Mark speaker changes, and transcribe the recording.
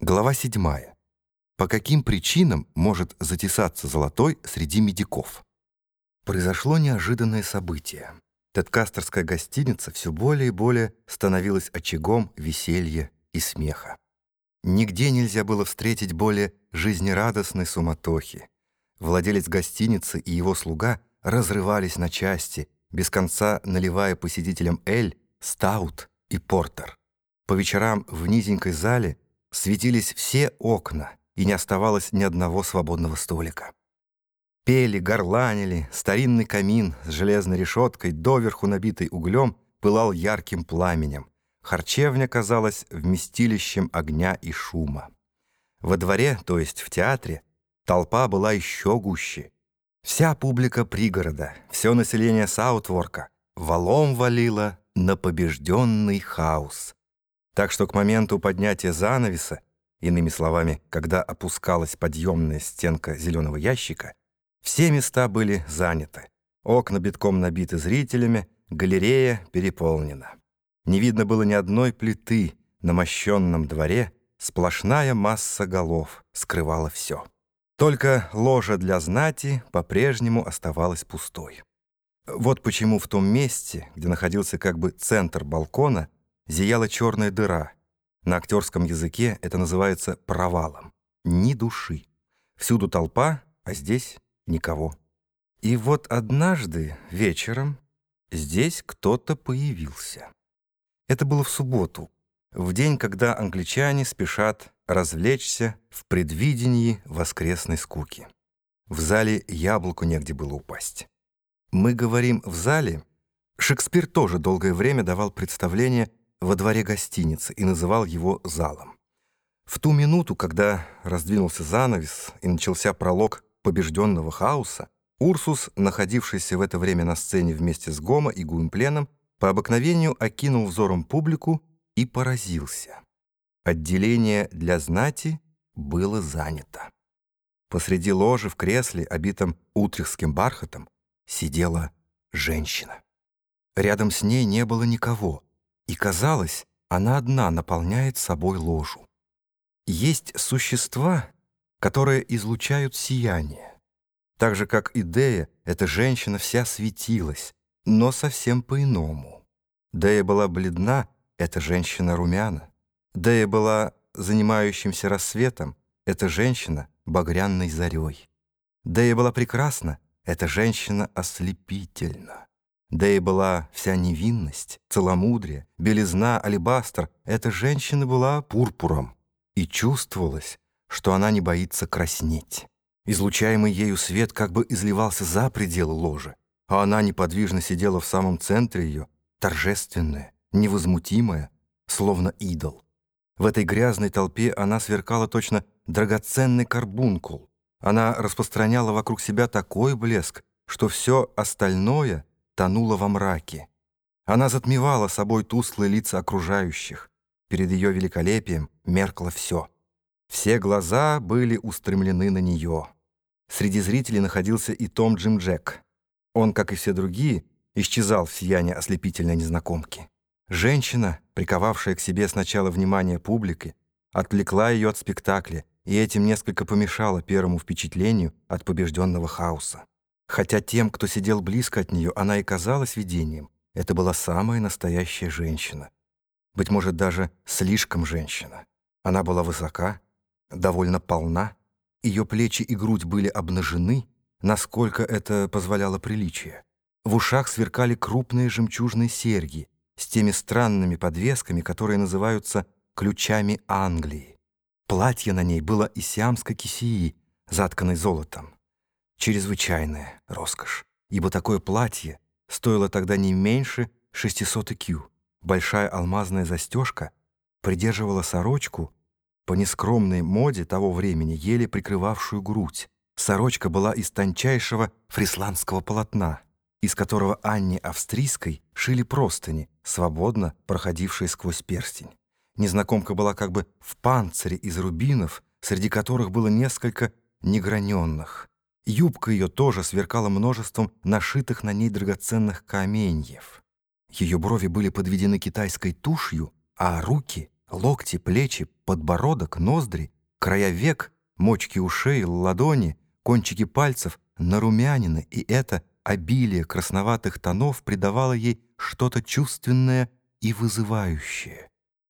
Speaker 1: Глава 7. По каким причинам может затесаться золотой среди медиков? Произошло неожиданное событие. Теткастерская гостиница все более и более становилась очагом веселья и смеха. Нигде нельзя было встретить более жизнерадостной суматохи. Владелец гостиницы и его слуга разрывались на части, без конца наливая посетителям эль, стаут и портер. По вечерам в низенькой зале – светились все окна, и не оставалось ни одного свободного столика. Пели, горланили, старинный камин с железной решеткой, доверху набитый углем, пылал ярким пламенем. Харчевня казалась вместилищем огня и шума. Во дворе, то есть в театре, толпа была еще гуще. Вся публика пригорода, все население Саутворка валом валило на побежденный хаос. Так что к моменту поднятия занавеса, иными словами, когда опускалась подъемная стенка зеленого ящика, все места были заняты. Окна битком набиты зрителями, галерея переполнена. Не видно было ни одной плиты на мощенном дворе, сплошная масса голов скрывала все. Только ложа для знати по-прежнему оставалась пустой. Вот почему в том месте, где находился как бы центр балкона, зияла черная дыра. На актерском языке это называется провалом. Ни души. Всюду толпа, а здесь никого. И вот однажды вечером здесь кто-то появился. Это было в субботу, в день, когда англичане спешат развлечься в предвидении воскресной скуки. В зале яблоку негде было упасть. Мы говорим «в зале». Шекспир тоже долгое время давал представление во дворе гостиницы и называл его залом. В ту минуту, когда раздвинулся занавес и начался пролог побежденного хаоса, Урсус, находившийся в это время на сцене вместе с Гомо и Гуимпленом, по обыкновению окинул взором публику и поразился. Отделение для знати было занято. Посреди ложи в кресле, обитом утрехским бархатом, сидела женщина. Рядом с ней не было никого — и казалось, она одна наполняет собой ложу. Есть существа, которые излучают сияние. Так же, как и Дея, эта женщина вся светилась, но совсем по-иному. Дея была бледна, эта женщина румяна. Дея была занимающимся рассветом, эта женщина багряной зарей. Дея была прекрасна, эта женщина ослепительна. Да и была вся невинность, целомудрие, белизна, алебастр. Эта женщина была пурпуром. И чувствовалось, что она не боится краснеть. Излучаемый ею свет как бы изливался за пределы ложи, а она неподвижно сидела в самом центре ее, торжественная, невозмутимая, словно идол. В этой грязной толпе она сверкала точно драгоценный карбункул. Она распространяла вокруг себя такой блеск, что все остальное — тонула во мраке. Она затмевала собой тусклые лица окружающих. Перед ее великолепием меркло все. Все глаза были устремлены на нее. Среди зрителей находился и Том Джим Джек. Он, как и все другие, исчезал в сиянии ослепительной незнакомки. Женщина, приковавшая к себе сначала внимание публики, отвлекла ее от спектакля и этим несколько помешала первому впечатлению от побежденного хаоса. Хотя тем, кто сидел близко от нее, она и казалась видением. Это была самая настоящая женщина. Быть может, даже слишком женщина. Она была высока, довольно полна. Ее плечи и грудь были обнажены, насколько это позволяло приличие. В ушах сверкали крупные жемчужные серьги с теми странными подвесками, которые называются ключами Англии. Платье на ней было из сиамской кисии, затканной золотом. Чрезвычайная роскошь, ибо такое платье стоило тогда не меньше 600 икю. Большая алмазная застежка придерживала сорочку по нескромной моде того времени, еле прикрывавшую грудь. Сорочка была из тончайшего фрисландского полотна, из которого Анне Австрийской шили простыни, свободно проходившие сквозь перстень. Незнакомка была как бы в панцире из рубинов, среди которых было несколько неграненных. Юбка ее тоже сверкала множеством нашитых на ней драгоценных каменьев. Ее брови были подведены китайской тушью, а руки Локти, плечи, подбородок, ноздри, края век, мочки ушей, ладони, кончики пальцев нарумянины, и это обилие красноватых тонов придавало ей что-то чувственное и вызывающее.